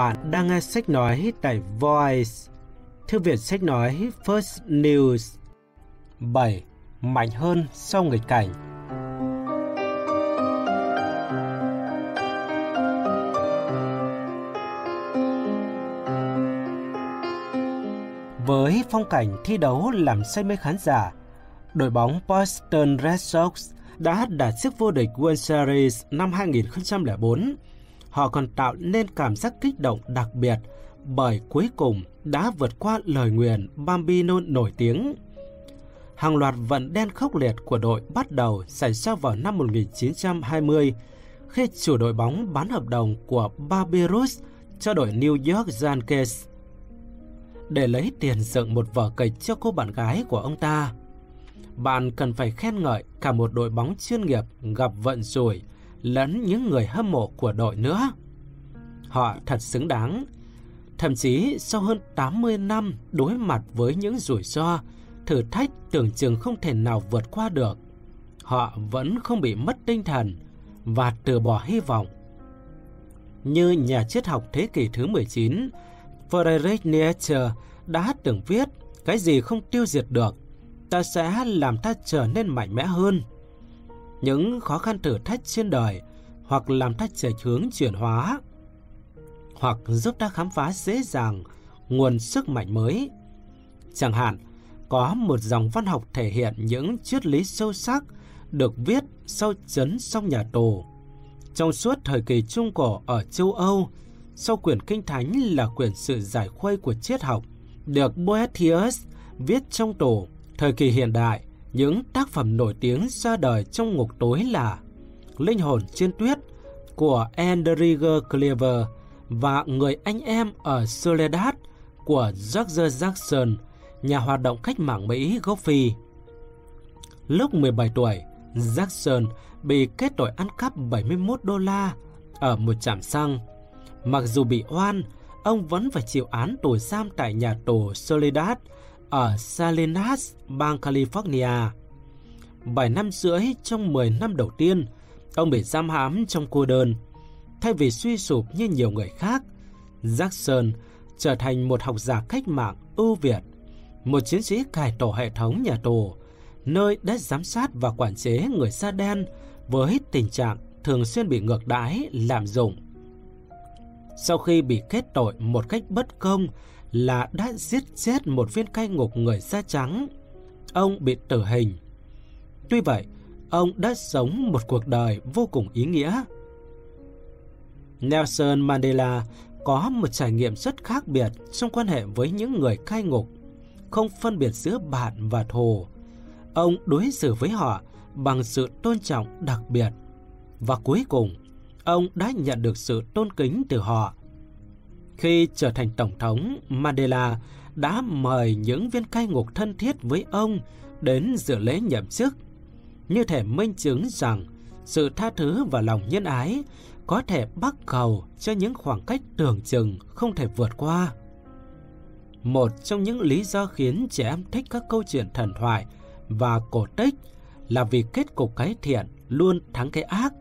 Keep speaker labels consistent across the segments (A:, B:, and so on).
A: Bạn đang nghe sách nói tại Voice, thư viện sách nói First News. 7. Mạnh hơn sau nghịch cảnh Với phong cảnh thi đấu làm say mê khán giả, đội bóng Boston Red Sox đã đạt chức vô địch World Series năm 2004 họ còn tạo nên cảm giác kích động đặc biệt bởi cuối cùng đã vượt qua lời nguyền Bambino nổi tiếng. Hàng loạt vận đen khốc liệt của đội bắt đầu xảy ra vào năm 1920 khi chủ đội bóng bán hợp đồng của Barbaros cho đội New York Yankees để lấy tiền dựng một vở kịch cho cô bạn gái của ông ta. Bạn cần phải khen ngợi cả một đội bóng chuyên nghiệp gặp vận rủi lẫn những người hâm mộ của đội nữa. Họ thật xứng đáng. Thậm chí sau hơn 80 năm đối mặt với những rủi ro, thử thách tưởng chừng không thể nào vượt qua được, họ vẫn không bị mất tinh thần và từ bỏ hy vọng. Như nhà triết học thế kỷ thứ 19, Friedrich Nietzsche đã từng viết, cái gì không tiêu diệt được, ta sẽ làm ta trở nên mạnh mẽ hơn những khó khăn thử thách trên đời hoặc làm ta trời hướng chuyển hóa hoặc giúp ta khám phá dễ dàng nguồn sức mạnh mới. Chẳng hạn, có một dòng văn học thể hiện những triết lý sâu sắc được viết sau chấn trong nhà tù. Trong suốt thời kỳ Trung Cổ ở châu Âu, sau quyển Kinh Thánh là quyển sự giải khuây của triết học, được Boethius viết trong tù. Thời kỳ hiện đại, những tác phẩm nổi tiếng ra đời trong ngục tối là Linh hồn trên tuyết của Andrew Cleaver và Người anh em ở Soledad của George Jackson, nhà hoạt động cách mạng Mỹ gốc Phi. Lúc 17 tuổi, Jackson bị kết tội ăn cắp 71 đô la ở một trạm xăng. Mặc dù bị oan, ông vẫn phải chịu án tù giam tại nhà tù Soledad ở Salinas, bang California. 7 năm rưỡi trong 10 năm đầu tiên, ông bị giam hãm trong cô đơn. Thay vì suy sụp như nhiều người khác, Jackson trở thành một học giả cách mạng ưu việt, một chiến sĩ cải tổ hệ thống nhà tù, nơi đã giám sát và quản chế người da đen với tình trạng thường xuyên bị ngược đãi, lạm dụng. Sau khi bị kết tội một cách bất công là đã giết chết một viên cai ngục người da trắng. Ông bị tử hình. Tuy vậy, ông đã sống một cuộc đời vô cùng ý nghĩa. Nelson Mandela có một trải nghiệm rất khác biệt trong quan hệ với những người cai ngục, không phân biệt giữa bạn và thù. Ông đối xử với họ bằng sự tôn trọng đặc biệt. Và cuối cùng, ông đã nhận được sự tôn kính từ họ khi trở thành Tổng thống, Mandela đã mời những viên cai ngục thân thiết với ông đến dự lễ nhậm chức, như thể minh chứng rằng sự tha thứ và lòng nhân ái có thể bắt cầu cho những khoảng cách tưởng chừng không thể vượt qua. Một trong những lý do khiến trẻ em thích các câu chuyện thần thoại và cổ tích là vì kết cục cái thiện luôn thắng cái ác.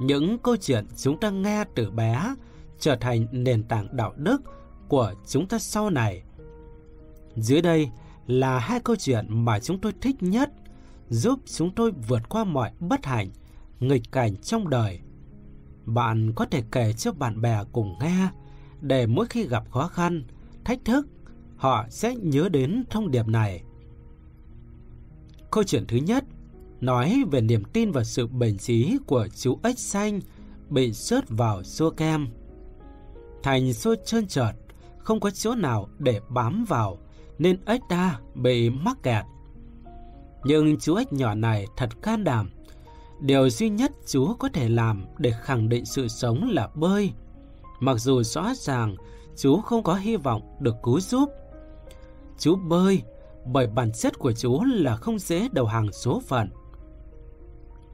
A: Những câu chuyện chúng ta nghe từ bé trở thành nền tảng đạo đức của chúng ta sau này. Dưới đây là hai câu chuyện mà chúng tôi thích nhất, giúp chúng tôi vượt qua mọi bất hạnh, nghịch cảnh trong đời. Bạn có thể kể cho bạn bè cùng nghe, để mỗi khi gặp khó khăn, thách thức, họ sẽ nhớ đến thông điệp này. Câu chuyện thứ nhất nói về niềm tin và sự bền trí của chú ếch xanh bị rớt vào xua kem. Thành xôi trơn trợt, không có chỗ nào để bám vào, nên ếch ta bị mắc kẹt. Nhưng chú ếch nhỏ này thật can đảm. Điều duy nhất chú có thể làm để khẳng định sự sống là bơi. Mặc dù rõ ràng chú không có hy vọng được cứu giúp. Chú bơi bởi bản chất của chú là không dễ đầu hàng số phận.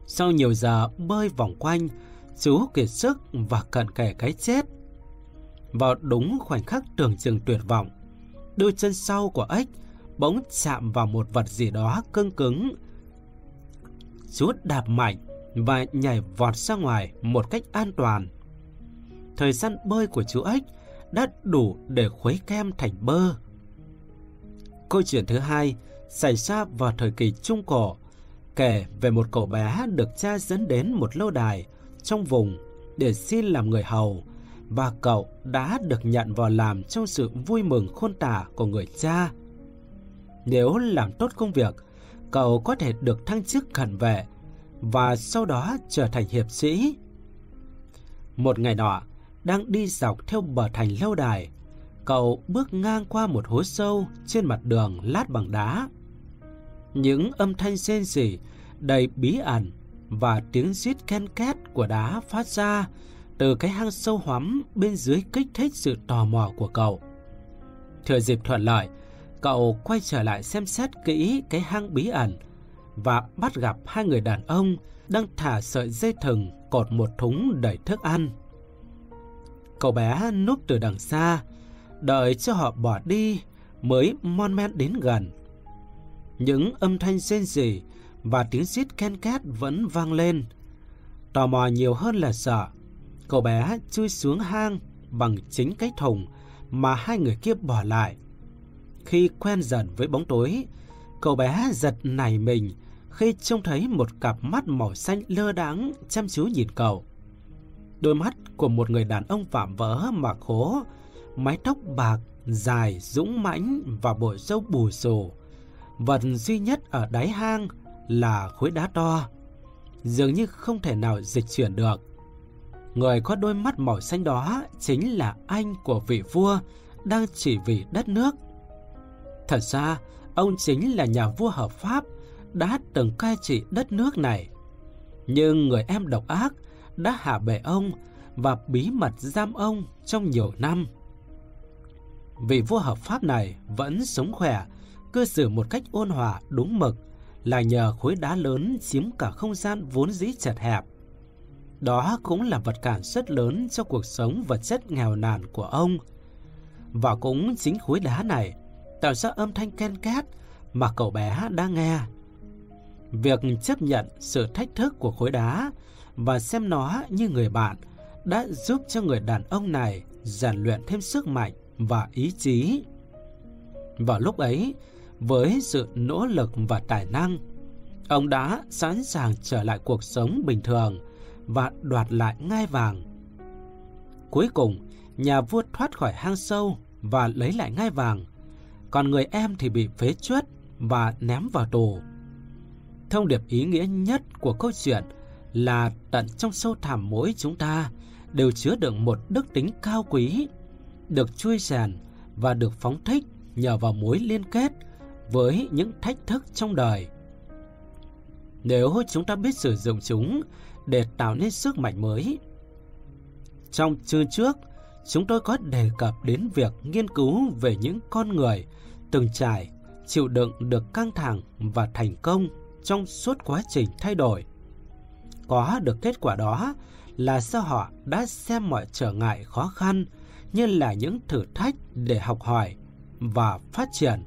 A: Sau nhiều giờ bơi vòng quanh, chú kiệt sức và cận kề cái chết. Vào đúng khoảnh khắc tưởng chừng tuyệt vọng, đôi chân sau của ếch bỗng chạm vào một vật gì đó cứng cứng. Chú đạp mạnh và nhảy vọt ra ngoài một cách an toàn. thời gian bơi của chú ếch đã đủ để khuấy kem thành bơ. Câu chuyện thứ hai xảy ra vào thời kỳ Trung Cổ, kể về một cậu bé được cha dẫn đến một lâu đài trong vùng để xin làm người hầu và cậu đã được nhận vào làm trong sự vui mừng khôn tả của người cha. Nếu làm tốt công việc, cậu có thể được thăng chức cận vệ và sau đó trở thành hiệp sĩ. Một ngày nọ, đang đi dọc theo bờ thành lâu đài, cậu bước ngang qua một hố sâu trên mặt đường lát bằng đá. Những âm thanh rên rỉ đầy bí ẩn và tiếng rít ken két của đá phát ra từ cái hang sâu hoắm bên dưới kích thích sự tò mò của cậu. Thừa dịp thuận lợi, cậu quay trở lại xem xét kỹ cái hang bí ẩn và bắt gặp hai người đàn ông đang thả sợi dây thừng cột một thúng đầy thức ăn. Cậu bé núp từ đằng xa, đợi cho họ bỏ đi mới mon men đến gần. Những âm thanh rên rỉ và tiếng xít ken két vẫn vang lên. Tò mò nhiều hơn là sợ. Cậu bé chui xuống hang bằng chính cái thùng mà hai người kia bỏ lại. Khi quen dần với bóng tối, cậu bé giật nảy mình khi trông thấy một cặp mắt màu xanh lơ đáng chăm chú nhìn cậu. Đôi mắt của một người đàn ông phạm vỡ mà khố, mái tóc bạc, dài, dũng mãnh và bộ râu bù xù. Vật duy nhất ở đáy hang là khối đá to, dường như không thể nào dịch chuyển được. Người có đôi mắt màu xanh đó chính là anh của vị vua đang chỉ vì đất nước. Thật ra, ông chính là nhà vua hợp pháp đã từng cai trị đất nước này. Nhưng người em độc ác đã hạ bệ ông và bí mật giam ông trong nhiều năm. Vị vua hợp pháp này vẫn sống khỏe, cư xử một cách ôn hòa đúng mực là nhờ khối đá lớn chiếm cả không gian vốn dĩ chật hẹp. Đó cũng là vật cản rất lớn cho cuộc sống vật chất nghèo nàn của ông. Và cũng chính khối đá này tạo ra âm thanh ken két mà cậu bé đang nghe. Việc chấp nhận sự thách thức của khối đá và xem nó như người bạn đã giúp cho người đàn ông này rèn luyện thêm sức mạnh và ý chí. Vào lúc ấy, với sự nỗ lực và tài năng, ông đã sẵn sàng trở lại cuộc sống bình thường và đoạt lại ngai vàng. Cuối cùng, nhà vua thoát khỏi hang sâu và lấy lại ngai vàng, còn người em thì bị phế chuất và ném vào tù. Thông điệp ý nghĩa nhất của câu chuyện là tận trong sâu thẳm mỗi chúng ta đều chứa đựng một đức tính cao quý, được chui rèn và được phóng thích nhờ vào mối liên kết với những thách thức trong đời. Nếu chúng ta biết sử dụng chúng để tạo nên sức mạnh mới. Trong chương trước, chúng tôi có đề cập đến việc nghiên cứu về những con người từng trải, chịu đựng được căng thẳng và thành công trong suốt quá trình thay đổi. Có được kết quả đó là do họ đã xem mọi trở ngại khó khăn như là những thử thách để học hỏi và phát triển.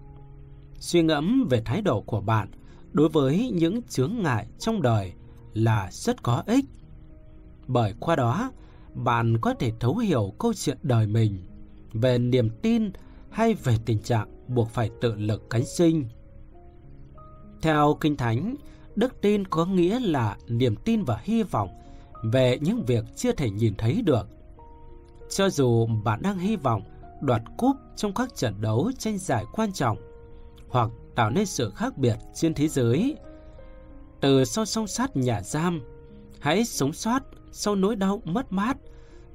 A: Suy ngẫm về thái độ của bạn đối với những chướng ngại trong đời là rất có ích. Bởi qua đó, bạn có thể thấu hiểu câu chuyện đời mình về niềm tin hay về tình trạng buộc phải tự lực cánh sinh. Theo Kinh Thánh, đức tin có nghĩa là niềm tin và hy vọng về những việc chưa thể nhìn thấy được. Cho dù bạn đang hy vọng đoạt cúp trong các trận đấu tranh giải quan trọng hoặc tạo nên sự khác biệt trên thế giới, từ sau song sát nhà giam, hãy sống sót sau nỗi đau mất mát,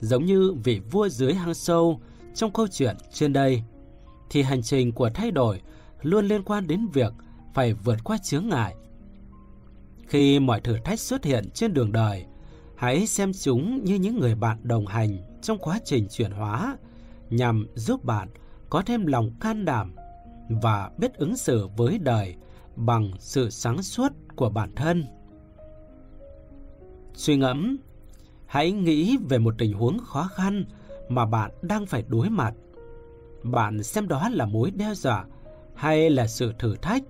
A: giống như vị vua dưới hang sâu trong câu chuyện trên đây, thì hành trình của thay đổi luôn liên quan đến việc phải vượt qua chướng ngại. Khi mọi thử thách xuất hiện trên đường đời, hãy xem chúng như những người bạn đồng hành trong quá trình chuyển hóa nhằm giúp bạn có thêm lòng can đảm và biết ứng xử với đời bằng sự sáng suốt của bản thân. Suy ngẫm, hãy nghĩ về một tình huống khó khăn mà bạn đang phải đối mặt. Bạn xem đó là mối đe dọa hay là sự thử thách.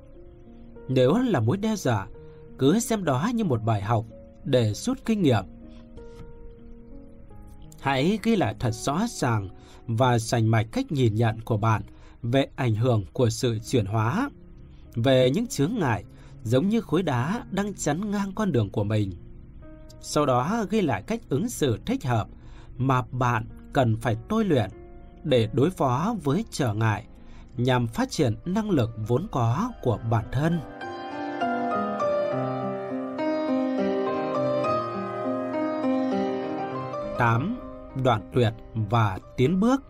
A: Nếu là mối đe dọa, cứ xem đó như một bài học để rút kinh nghiệm. Hãy ghi lại thật rõ ràng và sành mạch cách nhìn nhận của bạn về ảnh hưởng của sự chuyển hóa, về những chướng ngại giống như khối đá đang chắn ngang con đường của mình. Sau đó ghi lại cách ứng xử thích hợp mà bạn cần phải tôi luyện để đối phó với trở ngại nhằm phát triển năng lực vốn có của bản thân. Tám, đoạn tuyệt và tiến bước.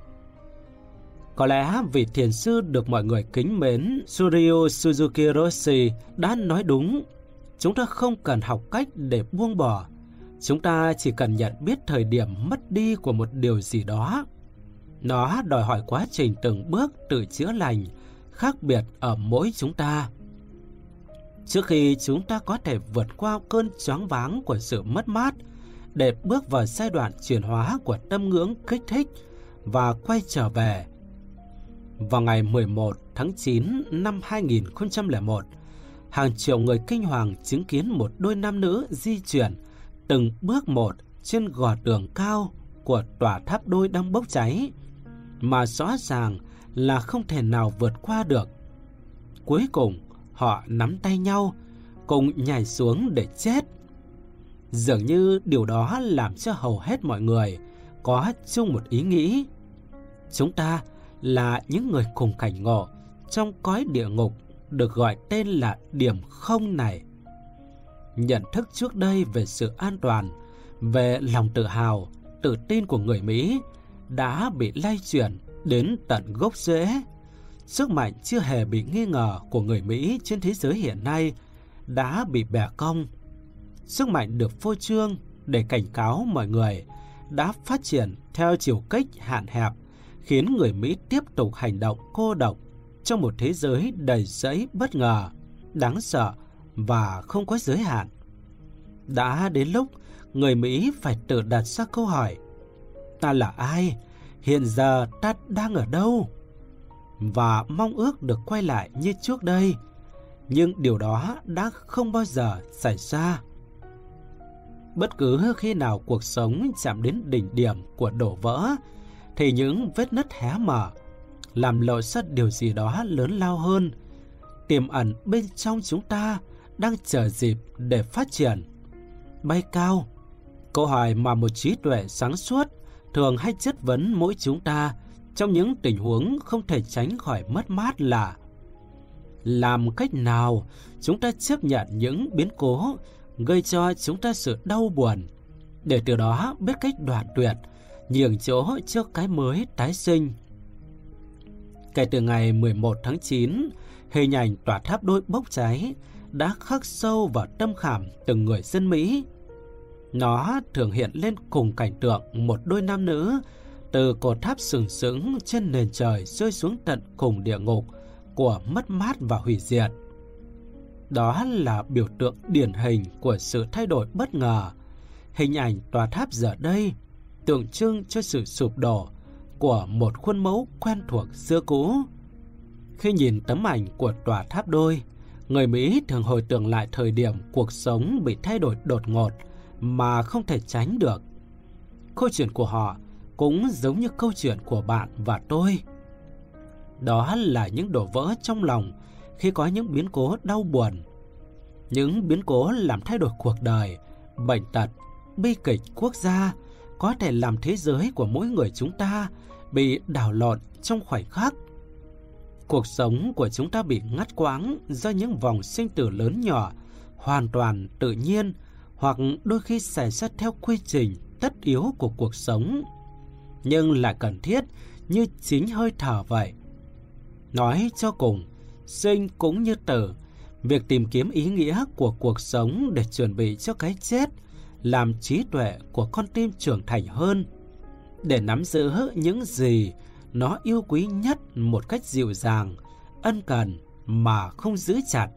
A: Có lẽ vì thiền sư được mọi người kính mến Suryo Suzuki Roshi đã nói đúng. Chúng ta không cần học cách để buông bỏ. Chúng ta chỉ cần nhận biết thời điểm mất đi của một điều gì đó. Nó đòi hỏi quá trình từng bước tự chữa lành, khác biệt ở mỗi chúng ta. Trước khi chúng ta có thể vượt qua cơn choáng váng của sự mất mát, để bước vào giai đoạn chuyển hóa của tâm ngưỡng kích thích và quay trở về. Vào ngày 11 tháng 9 năm 2001, hàng triệu người kinh hoàng chứng kiến một đôi nam nữ di chuyển từng bước một trên gò tường cao của tòa tháp đôi đang bốc cháy, mà rõ ràng là không thể nào vượt qua được. Cuối cùng, họ nắm tay nhau, cùng nhảy xuống để chết. Dường như điều đó làm cho hầu hết mọi người có chung một ý nghĩ. Chúng ta là những người cùng cảnh ngộ trong cõi địa ngục được gọi tên là điểm không này. Nhận thức trước đây về sự an toàn, về lòng tự hào, tự tin của người Mỹ đã bị lay chuyển đến tận gốc rễ. Sức mạnh chưa hề bị nghi ngờ của người Mỹ trên thế giới hiện nay đã bị bẻ cong sức mạnh được phô trương để cảnh cáo mọi người đã phát triển theo chiều kích hạn hẹp, khiến người Mỹ tiếp tục hành động cô độc trong một thế giới đầy rẫy bất ngờ, đáng sợ và không có giới hạn. Đã đến lúc người Mỹ phải tự đặt ra câu hỏi Ta là ai? Hiện giờ ta đang ở đâu? Và mong ước được quay lại như trước đây Nhưng điều đó đã không bao giờ xảy ra Bất cứ khi nào cuộc sống chạm đến đỉnh điểm của đổ vỡ, thì những vết nứt hé mở, làm lộ ra điều gì đó lớn lao hơn, tiềm ẩn bên trong chúng ta đang chờ dịp để phát triển. Bay cao, câu hỏi mà một trí tuệ sáng suốt thường hay chất vấn mỗi chúng ta trong những tình huống không thể tránh khỏi mất mát là làm cách nào chúng ta chấp nhận những biến cố gây cho chúng ta sự đau buồn, để từ đó biết cách đoạn tuyệt, nhường chỗ cho cái mới tái sinh. Kể từ ngày 11 tháng 9, hình ảnh tòa tháp đôi bốc cháy đã khắc sâu vào tâm khảm từng người dân Mỹ. Nó thường hiện lên cùng cảnh tượng một đôi nam nữ từ cột tháp sừng sững trên nền trời rơi xuống tận cùng địa ngục của mất mát và hủy diệt. Đó là biểu tượng điển hình của sự thay đổi bất ngờ. Hình ảnh tòa tháp giờ đây tượng trưng cho sự sụp đổ của một khuôn mẫu quen thuộc xưa cũ. Khi nhìn tấm ảnh của tòa tháp đôi, người Mỹ thường hồi tưởng lại thời điểm cuộc sống bị thay đổi đột ngột mà không thể tránh được. Câu chuyện của họ cũng giống như câu chuyện của bạn và tôi. Đó là những đổ vỡ trong lòng khi có những biến cố đau buồn. Những biến cố làm thay đổi cuộc đời, bệnh tật, bi kịch quốc gia có thể làm thế giới của mỗi người chúng ta bị đảo lộn trong khoảnh khắc. Cuộc sống của chúng ta bị ngắt quãng do những vòng sinh tử lớn nhỏ, hoàn toàn tự nhiên hoặc đôi khi xảy ra theo quy trình tất yếu của cuộc sống, nhưng lại cần thiết như chính hơi thở vậy. Nói cho cùng, sinh cũng như tử, việc tìm kiếm ý nghĩa của cuộc sống để chuẩn bị cho cái chết làm trí tuệ của con tim trưởng thành hơn, để nắm giữ những gì nó yêu quý nhất một cách dịu dàng, ân cần mà không giữ chặt.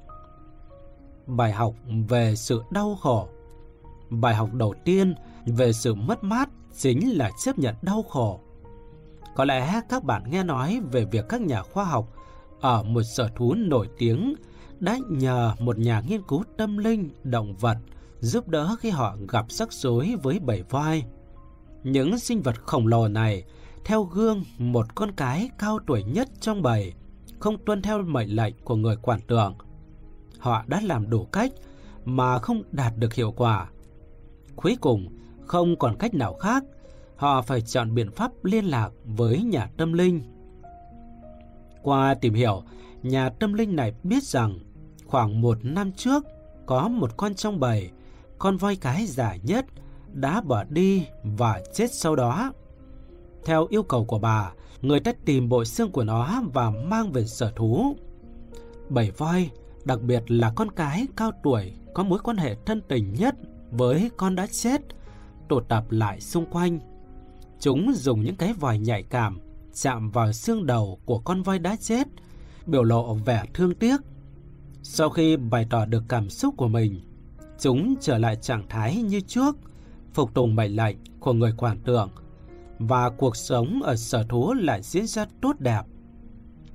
A: Bài học về sự đau khổ Bài học đầu tiên về sự mất mát chính là chấp nhận đau khổ. Có lẽ các bạn nghe nói về việc các nhà khoa học ở một sở thú nổi tiếng đã nhờ một nhà nghiên cứu tâm linh động vật giúp đỡ khi họ gặp rắc rối với bảy voi. những sinh vật khổng lồ này theo gương một con cái cao tuổi nhất trong bầy, không tuân theo mệnh lệnh của người quản tượng. Họ đã làm đủ cách mà không đạt được hiệu quả. Cuối cùng, không còn cách nào khác, họ phải chọn biện pháp liên lạc với nhà tâm linh. Qua tìm hiểu, nhà tâm linh này biết rằng khoảng một năm trước có một con trong bầy, con voi cái già nhất đã bỏ đi và chết sau đó. Theo yêu cầu của bà, người ta tìm bộ xương của nó và mang về sở thú. Bảy voi, đặc biệt là con cái cao tuổi có mối quan hệ thân tình nhất với con đã chết, tụ tập lại xung quanh. Chúng dùng những cái vòi nhạy cảm chạm vào xương đầu của con voi đã chết, biểu lộ vẻ thương tiếc. Sau khi bày tỏ được cảm xúc của mình, chúng trở lại trạng thái như trước, phục tùng mệnh lệnh của người quản tượng và cuộc sống ở sở thú lại diễn ra tốt đẹp.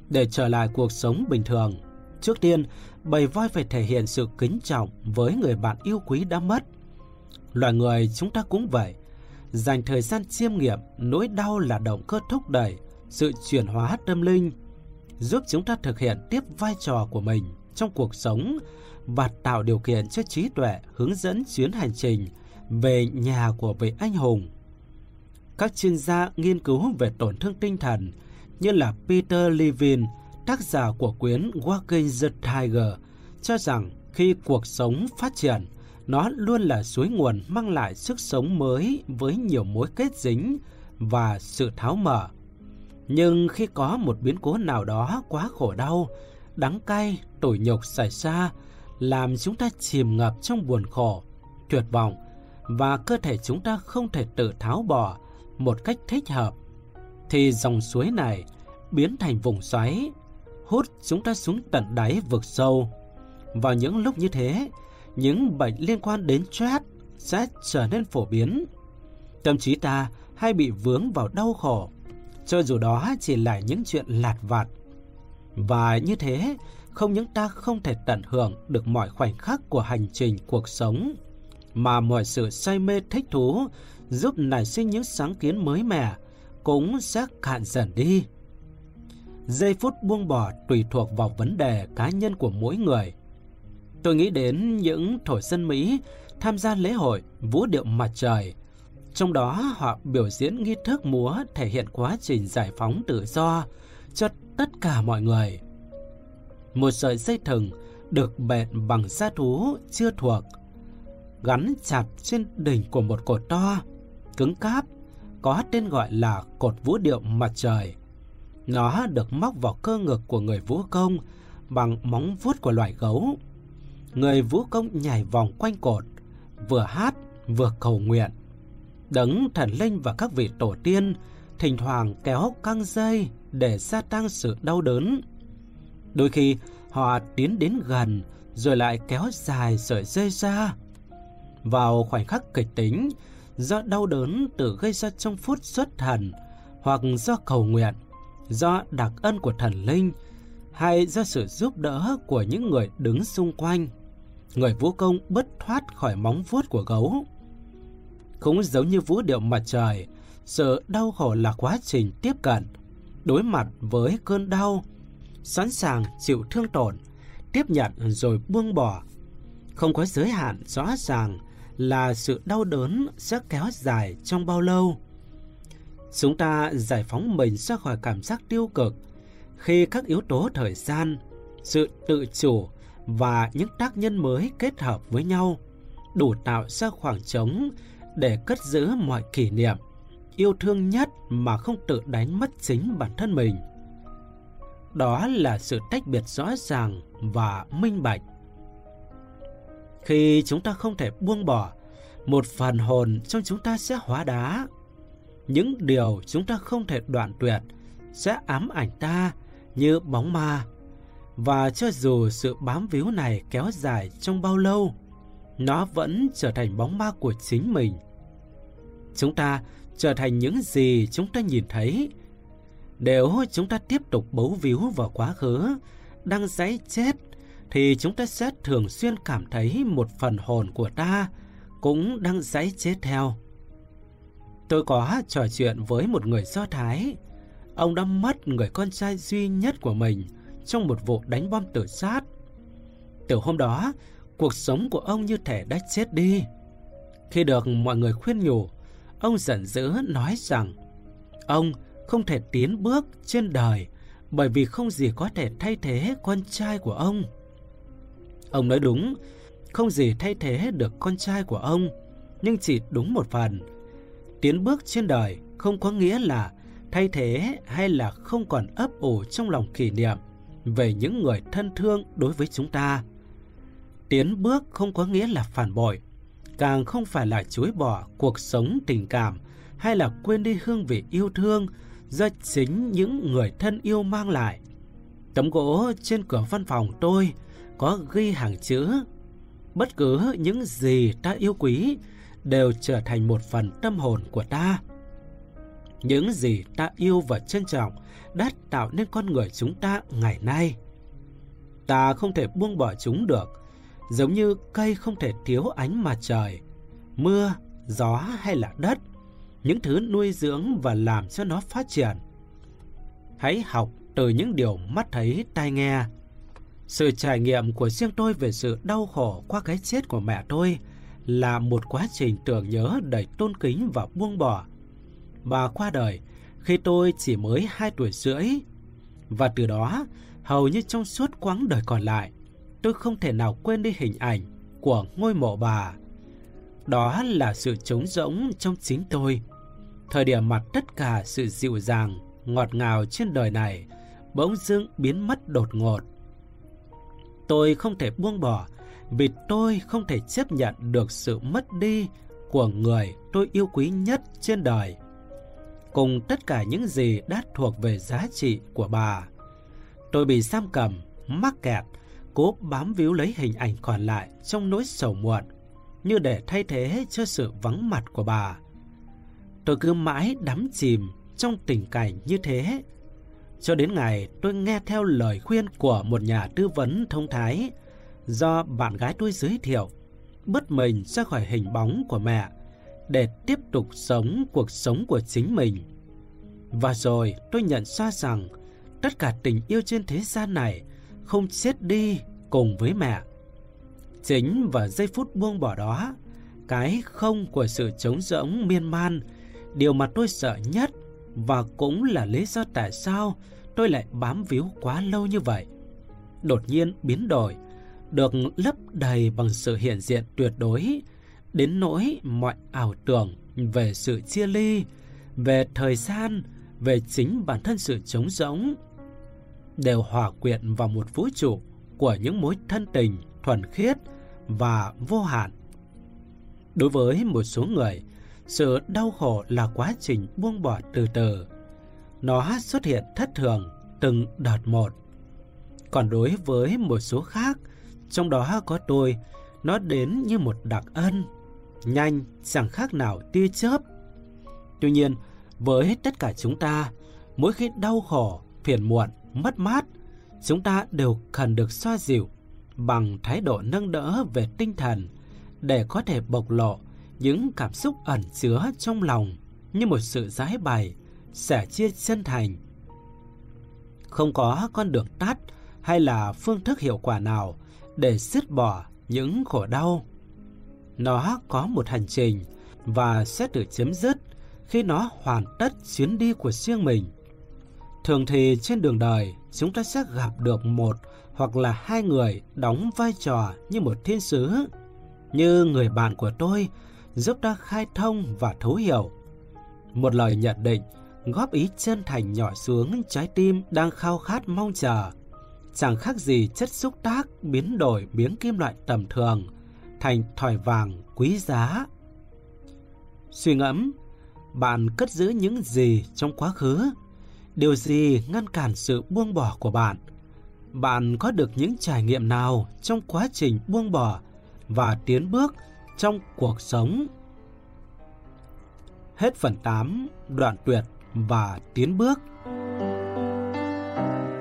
A: Để trở lại cuộc sống bình thường, trước tiên, bầy voi phải thể hiện sự kính trọng với người bạn yêu quý đã mất. Loài người chúng ta cũng vậy, dành thời gian chiêm nghiệm nỗi đau là động cơ thúc đẩy sự chuyển hóa tâm linh, giúp chúng ta thực hiện tiếp vai trò của mình trong cuộc sống và tạo điều kiện cho trí tuệ hướng dẫn chuyến hành trình về nhà của vị anh hùng. Các chuyên gia nghiên cứu về tổn thương tinh thần như là Peter Levine, tác giả của quyển Walking the Tiger, cho rằng khi cuộc sống phát triển, nó luôn là suối nguồn mang lại sức sống mới với nhiều mối kết dính và sự tháo mở. Nhưng khi có một biến cố nào đó quá khổ đau, đắng cay, tủi nhục xảy ra, làm chúng ta chìm ngập trong buồn khổ, tuyệt vọng và cơ thể chúng ta không thể tự tháo bỏ một cách thích hợp, thì dòng suối này biến thành vùng xoáy, hút chúng ta xuống tận đáy vực sâu. Vào những lúc như thế, những bệnh liên quan đến stress sẽ trở nên phổ biến. Tâm trí ta hay bị vướng vào đau khổ, cho dù đó chỉ là những chuyện lạt vặt. Và như thế, không những ta không thể tận hưởng được mọi khoảnh khắc của hành trình cuộc sống, mà mọi sự say mê thích thú giúp nảy sinh những sáng kiến mới mẻ cũng sẽ cạn dần đi. Giây phút buông bỏ tùy thuộc vào vấn đề cá nhân của mỗi người. Tôi nghĩ đến những thổi dân Mỹ tham gia lễ hội vũ điệu mặt trời. Trong đó họ biểu diễn nghi thức múa thể hiện quá trình giải phóng tự do cho tất cả mọi người. Một sợi dây thừng được bện bằng da thú chưa thuộc, gắn chặt trên đỉnh của một cột to, cứng cáp, có tên gọi là cột vũ điệu mặt trời. Nó được móc vào cơ ngực của người vũ công bằng móng vuốt của loài gấu. Người vũ công nhảy vòng quanh cột, vừa hát vừa cầu nguyện. Đấng thần linh và các vị tổ tiên thỉnh thoảng kéo căng dây để gia tăng sự đau đớn. Đôi khi họ tiến đến gần rồi lại kéo dài sợi dây ra. Vào khoảnh khắc kịch tính, do đau đớn tự gây ra trong phút xuất thần hoặc do cầu nguyện, do đặc ân của thần linh hay do sự giúp đỡ của những người đứng xung quanh. Người vũ công bất thoát khỏi móng vuốt của gấu. Cũng giống như vũ điệu mặt trời, sự đau khổ là quá trình tiếp cận, đối mặt với cơn đau, sẵn sàng chịu thương tổn, tiếp nhận rồi buông bỏ. Không có giới hạn rõ ràng là sự đau đớn sẽ kéo dài trong bao lâu. Chúng ta giải phóng mình ra khỏi cảm giác tiêu cực khi các yếu tố thời gian, sự tự chủ và những tác nhân mới kết hợp với nhau đủ tạo ra khoảng trống để cất giữ mọi kỷ niệm, yêu thương nhất mà không tự đánh mất chính bản thân mình. Đó là sự tách biệt rõ ràng và minh bạch. Khi chúng ta không thể buông bỏ, một phần hồn trong chúng ta sẽ hóa đá. Những điều chúng ta không thể đoạn tuyệt sẽ ám ảnh ta như bóng ma. Và cho dù sự bám víu này kéo dài trong bao lâu, nó vẫn trở thành bóng ma của chính mình. Chúng ta trở thành những gì chúng ta nhìn thấy. Nếu chúng ta tiếp tục bấu víu vào quá khứ, đang giấy chết, thì chúng ta sẽ thường xuyên cảm thấy một phần hồn của ta cũng đang giấy chết theo. Tôi có trò chuyện với một người Do Thái. Ông đã mất người con trai duy nhất của mình trong một vụ đánh bom tự sát. Từ hôm đó, cuộc sống của ông như thể đã chết đi. Khi được mọi người khuyên nhủ, ông giận dữ nói rằng ông không thể tiến bước trên đời bởi vì không gì có thể thay thế con trai của ông. Ông nói đúng, không gì thay thế được con trai của ông, nhưng chỉ đúng một phần. Tiến bước trên đời không có nghĩa là thay thế hay là không còn ấp ủ trong lòng kỷ niệm về những người thân thương đối với chúng ta. Tiến bước không có nghĩa là phản bội, càng không phải là chối bỏ cuộc sống tình cảm hay là quên đi hương vị yêu thương do chính những người thân yêu mang lại. Tấm gỗ trên cửa văn phòng tôi có ghi hàng chữ Bất cứ những gì ta yêu quý đều trở thành một phần tâm hồn của ta. Những gì ta yêu và trân trọng đã tạo nên con người chúng ta ngày nay. Ta không thể buông bỏ chúng được, giống như cây không thể thiếu ánh mặt trời, mưa, gió hay là đất, những thứ nuôi dưỡng và làm cho nó phát triển. Hãy học từ những điều mắt thấy tai nghe. Sự trải nghiệm của riêng tôi về sự đau khổ qua cái chết của mẹ tôi là một quá trình tưởng nhớ đầy tôn kính và buông bỏ. Bà qua đời khi tôi chỉ mới 2 tuổi rưỡi. Và từ đó, hầu như trong suốt quãng đời còn lại, tôi không thể nào quên đi hình ảnh của ngôi mộ bà. Đó là sự trống rỗng trong chính tôi. Thời điểm mặt tất cả sự dịu dàng, ngọt ngào trên đời này bỗng dưng biến mất đột ngột. Tôi không thể buông bỏ vì tôi không thể chấp nhận được sự mất đi của người tôi yêu quý nhất trên đời. Cùng tất cả những gì đã thuộc về giá trị của bà. Tôi bị giam cầm, mắc kẹt, cố bám víu lấy hình ảnh còn lại trong nỗi sầu muộn, như để thay thế cho sự vắng mặt của bà. Tôi cứ mãi đắm chìm trong tình cảnh như thế. Cho đến ngày tôi nghe theo lời khuyên của một nhà tư vấn thông thái do bạn gái tôi giới thiệu, bất mình ra khỏi hình bóng của mẹ để tiếp tục sống cuộc sống của chính mình. Và rồi tôi nhận ra rằng tất cả tình yêu trên thế gian này không chết đi cùng với mẹ. Chính vào giây phút buông bỏ đó, cái không của sự trống rỗng miên man, điều mà tôi sợ nhất và cũng là lý do tại sao tôi lại bám víu quá lâu như vậy. Đột nhiên biến đổi, được lấp đầy bằng sự hiện diện tuyệt đối, đến nỗi mọi ảo tưởng về sự chia ly, về thời gian, về chính bản thân sự trống rỗng, đều hòa quyện vào một vũ trụ của những mối thân tình thuần khiết và vô hạn. Đối với một số người, sự đau khổ là quá trình buông bỏ từ từ. Nó xuất hiện thất thường từng đợt một. Còn đối với một số khác, trong đó có tôi, nó đến như một đặc ân, nhanh chẳng khác nào tia chớp. Tuy nhiên, với tất cả chúng ta, mỗi khi đau khổ, phiền muộn, mất mát, chúng ta đều cần được xoa dịu bằng thái độ nâng đỡ về tinh thần để có thể bộc lộ những cảm xúc ẩn chứa trong lòng như một sự giải bày, sẻ chia chân thành. Không có con đường tắt hay là phương thức hiệu quả nào để dứt bỏ những khổ đau. Nó có một hành trình và sẽ tự chấm dứt khi nó hoàn tất chuyến đi của riêng mình. Thường thì trên đường đời, chúng ta sẽ gặp được một hoặc là hai người đóng vai trò như một thiên sứ. Như người bạn của tôi giúp ta khai thông và thấu hiểu. Một lời nhận định, góp ý chân thành nhỏ xuống trái tim đang khao khát mong chờ. Chẳng khác gì chất xúc tác biến đổi miếng kim loại tầm thường thành thỏi vàng quý giá. Suy ngẫm, bạn cất giữ những gì trong quá khứ? Điều gì ngăn cản sự buông bỏ của bạn? Bạn có được những trải nghiệm nào trong quá trình buông bỏ và tiến bước trong cuộc sống. Hết phần 8, đoạn tuyệt và tiến bước.